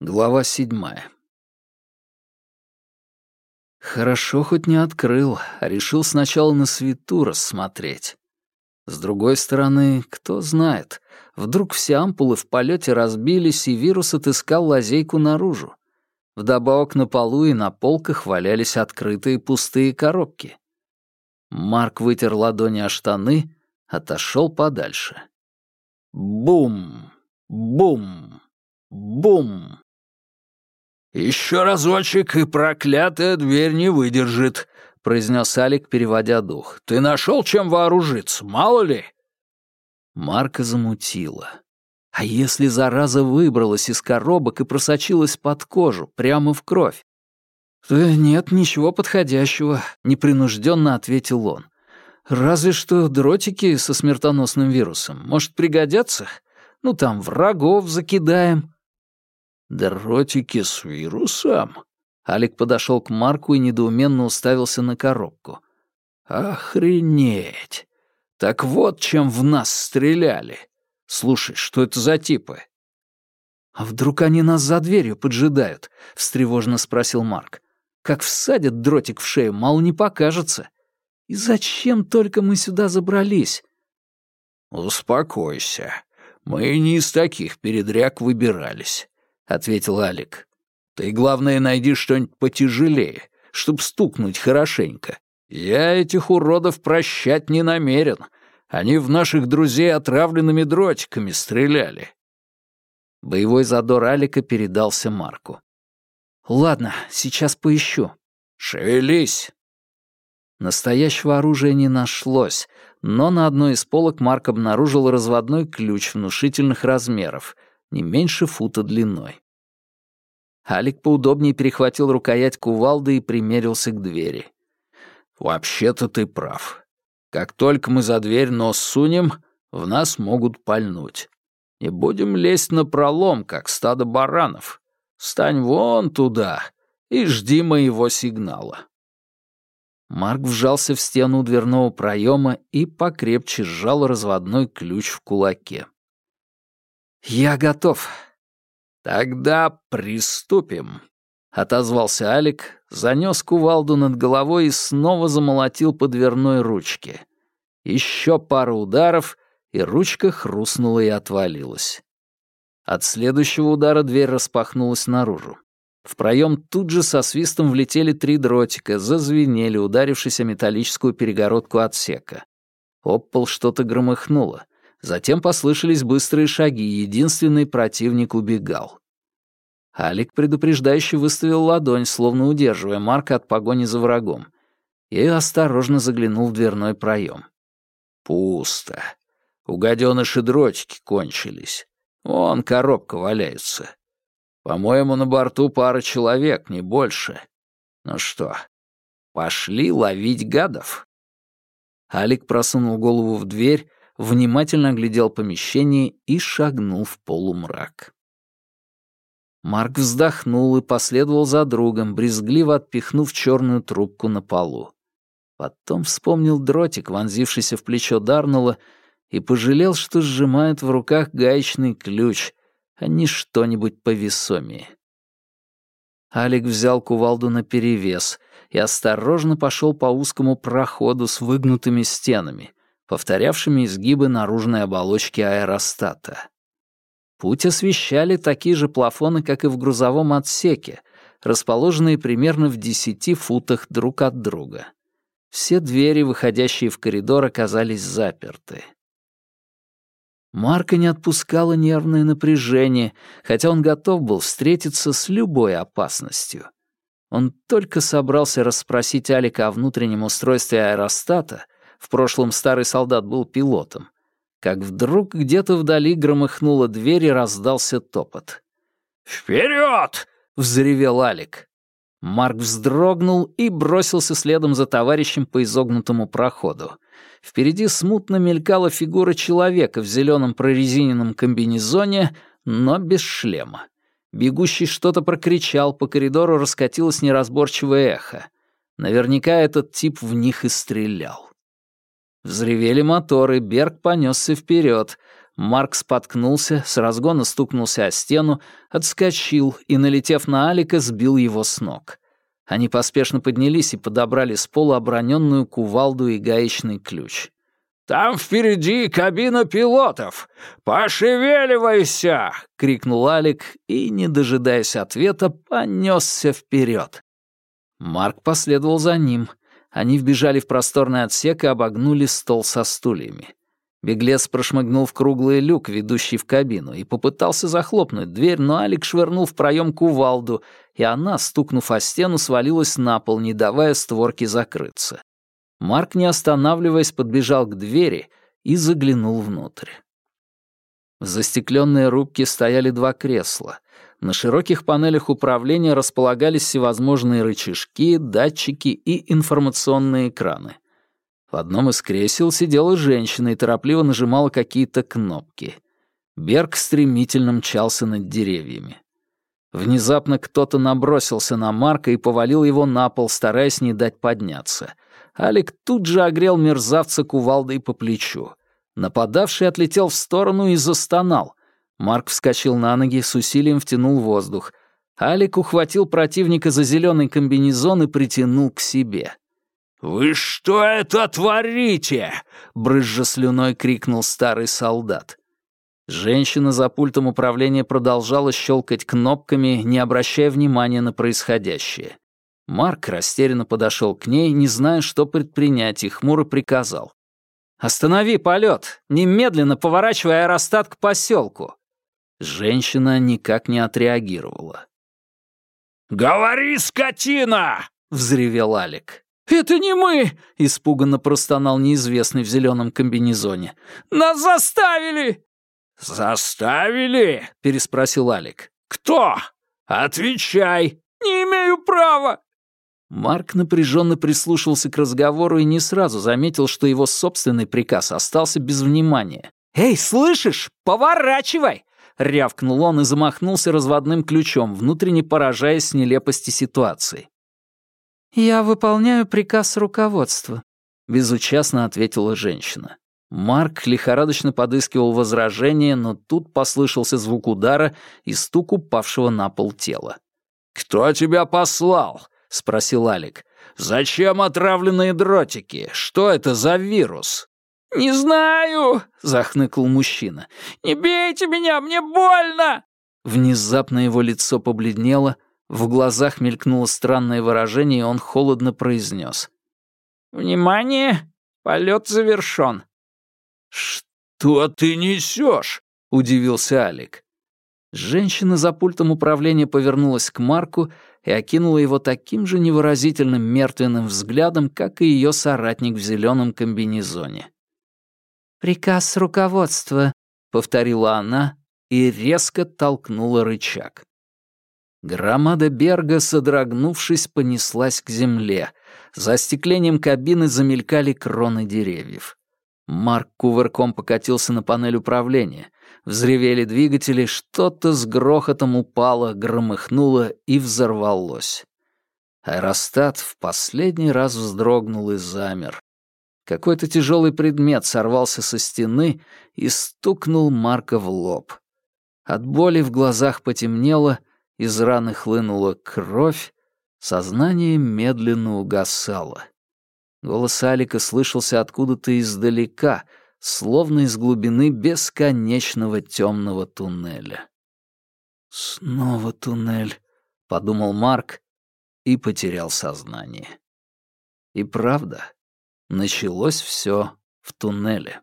Глава седьмая. Хорошо хоть не открыл, а решил сначала на свету рассмотреть. С другой стороны, кто знает, вдруг все ампулы в полете разбились, и вирус отыскал лазейку наружу. Вдобавок на полу и на полках валялись открытые пустые коробки. Марк вытер ладони о штаны, отошел подальше. Бум! Бум! Бум! «Еще разочек, и проклятая дверь не выдержит», — произнес Алик, переводя дух. «Ты нашел, чем вооружиться, мало ли?» Марка замутила. А если зараза выбралась из коробок и просочилась под кожу, прямо в кровь? «Да нет, ничего подходящего», — непринужденно ответил он. «Разве что дротики со смертоносным вирусом. Может, пригодятся? Ну, там врагов закидаем». «Дротики с вирусом?» Алик подошел к Марку и недоуменно уставился на коробку. «Охренеть! Так вот, чем в нас стреляли. Слушай, что это за типы?» «А вдруг они нас за дверью поджидают?» — встревоженно спросил Марк. «Как всадят дротик в шею, мало не покажется. И зачем только мы сюда забрались?» «Успокойся. Мы не из таких передряг выбирались. — ответил Алик. «Ты, главное, найди что-нибудь потяжелее, чтоб стукнуть хорошенько. Я этих уродов прощать не намерен. Они в наших друзей отравленными дротиками стреляли». Боевой задор Алика передался Марку. «Ладно, сейчас поищу». «Шевелись!» Настоящего оружия не нашлось, но на одной из полок Марк обнаружил разводной ключ внушительных размеров — не меньше фута длиной. Алик поудобнее перехватил рукоять кувалды и примерился к двери. «Вообще-то ты прав. Как только мы за дверь нос сунем, в нас могут пальнуть. Не будем лезть на пролом, как стадо баранов. Стань вон туда и жди моего сигнала». Марк вжался в стену дверного проема и покрепче сжал разводной ключ в кулаке. «Я готов». «Тогда приступим», — отозвался Алик, занёс кувалду над головой и снова замолотил по дверной ручке. Еще пару ударов, и ручка хрустнула и отвалилась. От следующего удара дверь распахнулась наружу. В проем тут же со свистом влетели три дротика, зазвенели, ударившись о металлическую перегородку отсека. Об пол что-то громыхнуло. Затем послышались быстрые шаги, единственный противник убегал. Алик предупреждающе выставил ладонь, словно удерживая Марка от погони за врагом, и осторожно заглянул в дверной проем. «Пусто. У гадёныши дротики кончились. Вон коробка валяется. По-моему, на борту пара человек, не больше. Ну что, пошли ловить гадов?» Алик просунул голову в дверь, внимательно оглядел помещение и шагнул в полумрак. Марк вздохнул и последовал за другом, брезгливо отпихнув черную трубку на полу. Потом вспомнил дротик, вонзившийся в плечо Дарнула, и пожалел, что сжимает в руках гаечный ключ, а не что-нибудь повесомее. Алик взял кувалду наперевес и осторожно пошел по узкому проходу с выгнутыми стенами, повторявшими изгибы наружной оболочки аэростата. Путь освещали такие же плафоны, как и в грузовом отсеке, расположенные примерно в десяти футах друг от друга. Все двери, выходящие в коридор, оказались заперты. Марка не отпускало нервное напряжение, хотя он готов был встретиться с любой опасностью. Он только собрался расспросить Алика о внутреннем устройстве аэростата, в прошлом старый солдат был пилотом. Как вдруг где-то вдали громыхнула дверь и раздался топот. «Вперед!» — взревел Алик. Марк вздрогнул и бросился следом за товарищем по изогнутому проходу. Впереди смутно мелькала фигура человека в зеленом прорезиненном комбинезоне, но без шлема. Бегущий что-то прокричал, по коридору раскатилось неразборчивое эхо. Наверняка этот тип в них и стрелял. Взревели моторы, Берг понесся вперед. Марк споткнулся, с разгона стукнулся о стену, отскочил и, налетев на Алика, сбил его с ног. Они поспешно поднялись и подобрали с пола оброненную кувалду и гаечный ключ. «Там впереди кабина пилотов! Пошевеливайся!» — крикнул Алик и, не дожидаясь ответа, понесся вперед. Марк последовал за ним. Они вбежали в просторный отсек и обогнули стол со стульями. Беглец прошмыгнул в круглый люк, ведущий в кабину, и попытался захлопнуть дверь, но Алик швырнул в проем кувалду, и она, стукнув о стену, свалилась на пол, не давая створке закрыться. Марк, не останавливаясь, подбежал к двери и заглянул внутрь. В застекленной рубке стояли два кресла. На широких панелях управления располагались всевозможные рычажки, датчики и информационные экраны. В одном из кресел сидела женщина и торопливо нажимала какие-то кнопки. Берг стремительно мчался над деревьями. Внезапно кто-то набросился на Марка и повалил его на пол, стараясь не дать подняться. Алик тут же огрел мерзавца кувалдой по плечу. Нападавший отлетел в сторону и застонал. Марк вскочил на ноги, с усилием втянул воздух. Алик ухватил противника за зеленый комбинезон и притянул к себе. «Вы что это творите?» — брызжа слюной крикнул старый солдат. Женщина за пультом управления продолжала щелкать кнопками, не обращая внимания на происходящее. Марк растерянно подошел к ней, не зная, что предпринять, и хмуро приказал. «Останови полет! Немедленно поворачивай аэростат к поселку!» Женщина никак не отреагировала. «Говори, скотина!» — взревел Алик. «Это не мы!» — испуганно простонал неизвестный в зеленом комбинезоне. «Нас заставили!» «Заставили?» — переспросил Алик. «Кто? Отвечай!» «Не имею права!» Марк напряженно прислушивался к разговору и не сразу заметил, что его собственный приказ остался без внимания. «Эй, слышишь? Поворачивай!» — рявкнул он и замахнулся разводным ключом, внутренне поражаясь нелепости ситуации. «Я выполняю приказ руководства», — безучастно ответила женщина. Марк лихорадочно подыскивал возражение, но тут послышался звук удара и стук упавшего на пол тела. «Кто тебя послал?» — спросил Алик. «Зачем отравленные дротики? Что это за вирус?» «Не знаю», — захныкал мужчина. «Не бейте меня, мне больно!» Внезапно его лицо побледнело, в глазах мелькнуло странное выражение, и он холодно произнес. «Внимание! Полет завершен!» «Что ты несешь?» — удивился Алик. Женщина за пультом управления повернулась к Марку и окинула его таким же невыразительным мертвенным взглядом, как и ее соратник в зеленом комбинезоне. «Приказ руководства», — повторила она и резко толкнула рычаг. Громада Берга, содрогнувшись, понеслась к земле. За остеклением кабины замелькали кроны деревьев. Марк кувырком покатился на панель управления. Взревели двигатели, что-то с грохотом упало, громыхнуло и взорвалось. Аэростат в последний раз вздрогнул и замер. Какой-то тяжелый предмет сорвался со стены и стукнул Марка в лоб. От боли в глазах потемнело, из раны хлынула кровь, сознание медленно угасало. Голос Алика слышался откуда-то издалека, словно из глубины бесконечного темного туннеля. «Снова туннель», — подумал Марк и потерял сознание. И правда, началось все в туннеле.